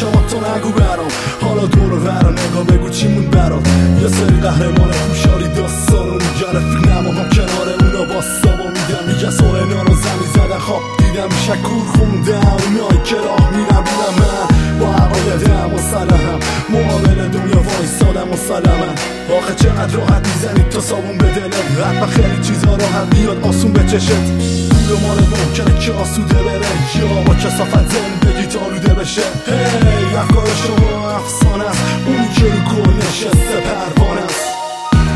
شما تو نگو برام. حالا دور و نگاه بگو چی مون برات یه سری قهرمان خوشاری داستانو میگن رفیق نما کنار اونا با سابا میدن میگه سورنا رو زمین زدن. خواب دیدم شکور خوندم اونایی که راه میرم من. با عقایدم مسلحم مقابل دنیا وایستادم مسلمم آخه چقدر راحت می‌زنید تا صابون به حتما خیلی چیزا راحت میاد آسون به چشت پول مال ممکنه که آسوده بره یا با کسافت زندگی آلوده بشه. هی افکار شما افسانه است. اونی که رو کل نشسته پروانه است.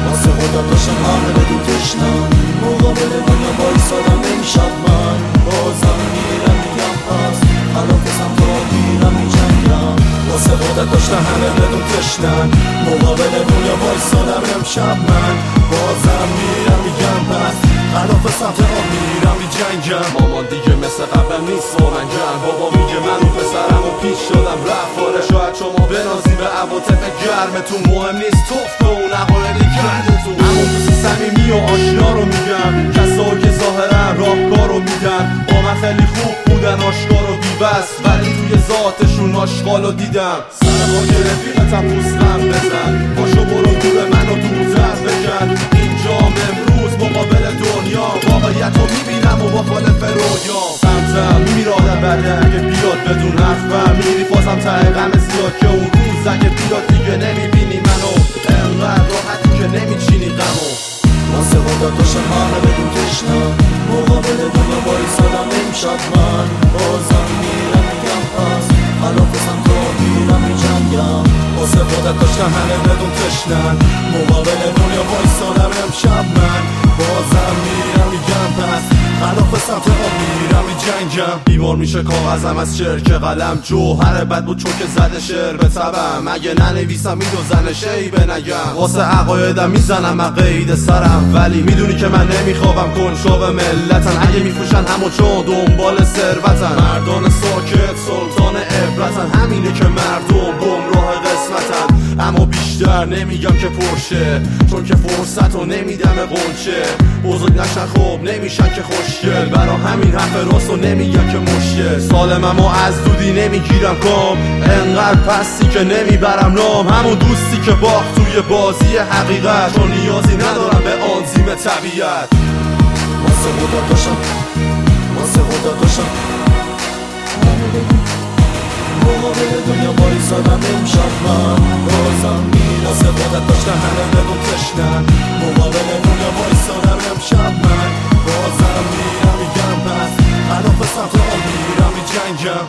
واسه خدا داشتم همه بدون تشنم. مقابل دنیا بایستادم امشب من. بازم میرم میگم پس خلاف سمت را میرم میجنگم واسه خودت داشتم همه بدون تشنم. مقابل دنیا بایستادم امشب من. بازم میرم خلاف سمت راه میرم جنگم. مامان دیگه مثل قبل نیست جنگ بابا میگه من و پسرم و پیش شدم. رفاره شاید شما بنازی به عواطف گرمتون. مهم نیست توف به اون عقایدی گردتون همون دوست صمیمی و آشنا رو میگم کسایی که ظاهرا راهکار رو میدن. با من خیلی خوب بودن آشکار و بیبست ولی توی ذاتشون آشغال رو دیدم. سر با رفیقتم زیاد که اون روز اگه بیاد دیگه نمی‌بینی منو. انقدر راحتی که نمیچینی غمو. واسه خدا داشتم همه بدون تشنم مقابل دنیا بایستادم امشب من. بازم میرم میگم پس. خلاف سمت رو میرم میجنگم واسه خودت داشتم همه بدون تشنن مقابل دنیا بایستادم امشب من. بازم میرم میگم پس. خلاف سمت آب میرم جنگم بیمار میشه کاغذم از شرک قلم. جوهر بد بود چون که زده شعر به تبم اگه ننویسم میدو زنشه ای بنگم واسه عقایدم می‌زنم قید سرم. ولی می‌دونی که من نمیخوابم. شو ملتن. اگه میفوشن همو چون دنبال ثروتن. مردان ساکت سلطان عبرتن. همینه که مردم گمراه قسمتن. اما بیشتر نمیگم که پرشه چون که فرصت رو نمیدم قنچه بزرگ نشن خوب نمیشن که خوشگل. برا همین حرف راست رو نمیگم که مشکل. سالمم و از دودی نمی‌گیرم کام. انقدر پستی که نمی‌برم نام. همون دوستی که باخت توی بازی حقیقت. چون نیازی ندارم به آنزیم طبیعت. واسه خدا داشتم واسه خدا داشتم مقابل دنیا بایستادم امشب من بازم میرم واسه خودت داشتم همه بدون تشنن مقابل دنیا بایستادم امشب من بازم میرم میگم پس خلاف سمت آب میرم جنگم